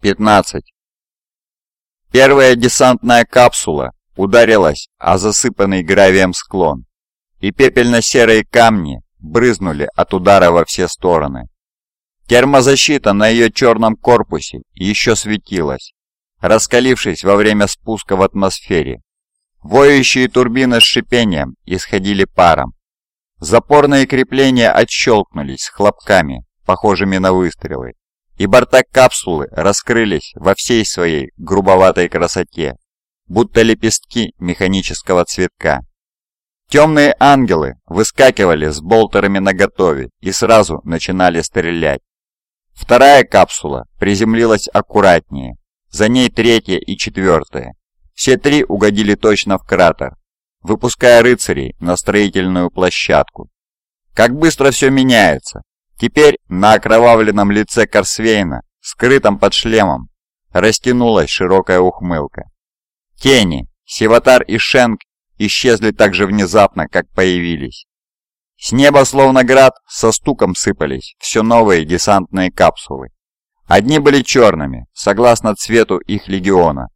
15. Первая десантная капсула ударилась о засыпанный гравием склон, и пепельно-серые камни брызнули от удара во все стороны. Термозащита на ее черном корпусе еще светилась, раскалившись во время спуска в атмосфере. Воющие турбины с шипением исходили паром. Запорные крепления отщелкнулись хлопками, похожими на выстрелы, и борта капсулы раскрылись во всей своей грубоватой красоте, будто лепестки механического цветка. Темные ангелы выскакивали с болтерами наготове и сразу начинали стрелять. Вторая капсула приземлилась аккуратнее, за ней третья и четвертая. Все три угодили точно в кратер, выпуская рыцарей на строительную площадку. Как быстро все меняется. Теперь на окровавленном лице Корсвейна, скрытом под шлемом, растянулась широкая ухмылка. Тени, Сиватар и Шенк исчезли так же внезапно, как появились. С неба словно град со стуком сыпались все новые десантные капсулы. Одни были черными, согласно цвету их легиона,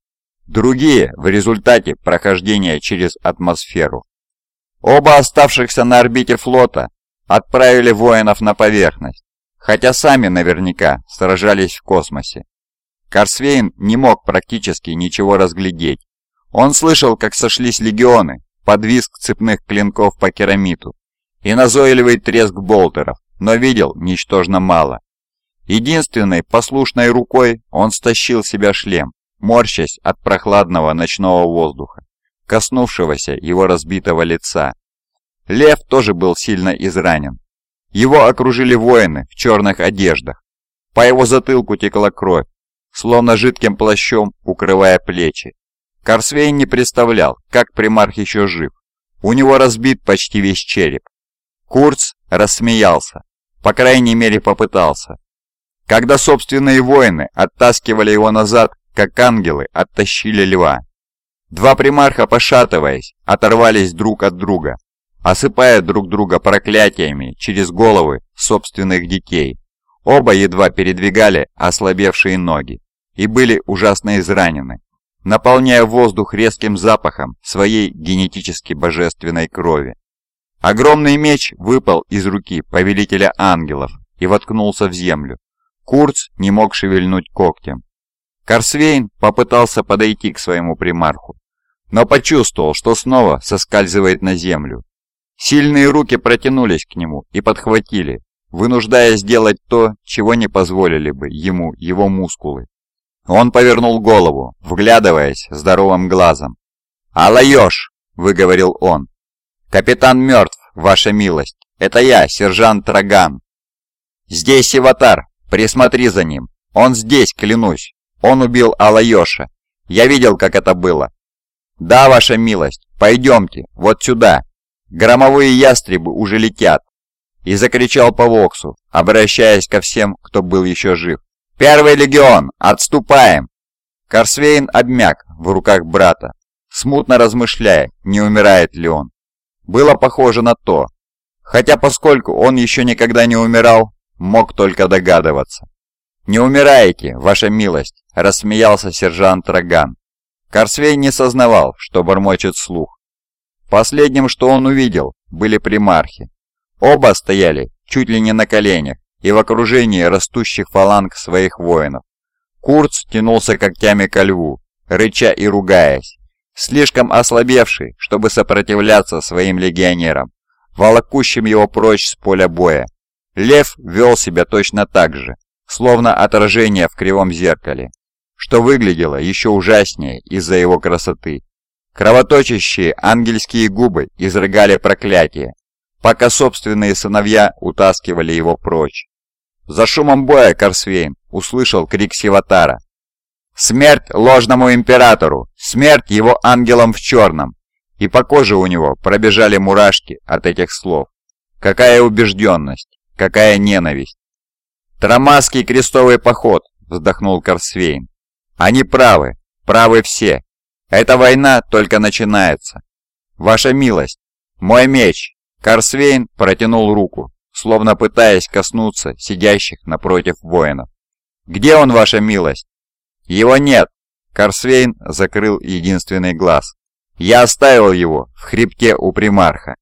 другие в результате прохождения через атмосферу. Оба оставшихся на орбите флота отправили воинов на поверхность, хотя сами наверняка сражались в космосе. Корсвейн не мог практически ничего разглядеть. Он слышал, как сошлись легионы, подвизг цепных клинков по керамиту и назойливый треск болтеров, но видел ничтожно мало. Единственной послушной рукой он стащил себя шлем, морщась от прохладного ночного воздуха, коснувшегося его разбитого лица. Лев тоже был сильно изранен. Его окружили воины в черных одеждах. По его затылку текла кровь, словно жидким плащом укрывая плечи. Корсвейн не представлял, как примарх еще жив. У него разбит почти весь череп. Курц рассмеялся, по крайней мере попытался. Когда собственные воины оттаскивали его назад, как ангелы оттащили льва. Два примарха, пошатываясь, оторвались друг от друга, осыпая друг друга проклятиями через головы собственных детей. Оба едва передвигали ослабевшие ноги и были ужасно изранены, наполняя воздух резким запахом своей генетически божественной крови. Огромный меч выпал из руки повелителя ангелов и воткнулся в землю. Курц не мог шевельнуть когтем. Корсвейн попытался подойти к своему примарху, но почувствовал, что снова соскальзывает на землю. Сильные руки протянулись к нему и подхватили, вынуждая сделать то, чего не позволили бы ему его мускулы. Он повернул голову, вглядываясь здоровым глазом. «Алайош!» — выговорил он. «Капитан мертв, ваша милость. Это я, сержант Траган. Здесь Сиватар, присмотри за ним. Он здесь, клянусь. Он убил Алайоша. Я видел, как это было. Да, ваша милость, пойдемте, вот сюда. Громовые ястребы уже летят. И закричал по Воксу, обращаясь ко всем, кто был еще жив. «Первый легион! Отступаем!» Корсвейн обмяк в руках брата, смутно размышляя, не умирает ли он. Было похоже на то, хотя поскольку он еще никогда не умирал, мог только догадываться. «Не умираете, ваша милость!» – рассмеялся сержант Роган. Корсвейн не сознавал, что бормочет слух. Последним, что он увидел, были примархи. Оба стояли чуть ли не на коленях, и в окружении растущих фаланг своих воинов. Курц тянулся когтями ко льву, рыча и ругаясь, слишком ослабевший, чтобы сопротивляться своим легионерам, волокущим его прочь с поля боя. Лев вел себя точно так же, словно отражение в кривом зеркале, что выглядело еще ужаснее из-за его красоты. Кровоточащие ангельские губы изрыгали проклятие, пока собственные сыновья утаскивали его прочь. За шумом боя Корсвейн услышал крик Сиватара. «Смерть ложному императору! Смерть его ангелам в черном!» И по коже у него пробежали мурашки от этих слов. Какая убежденность! Какая ненависть! «Трамасский крестовый поход!» — вздохнул Корсвейн. «Они правы, правы все. Эта война только начинается. Ваша милость, мой меч!» Корсвейн протянул руку, словно пытаясь коснуться сидящих напротив воинов. «Где он, ваша милость?» «Его нет!» Корсвейн закрыл единственный глаз. «Я оставил его в хребте у примарха.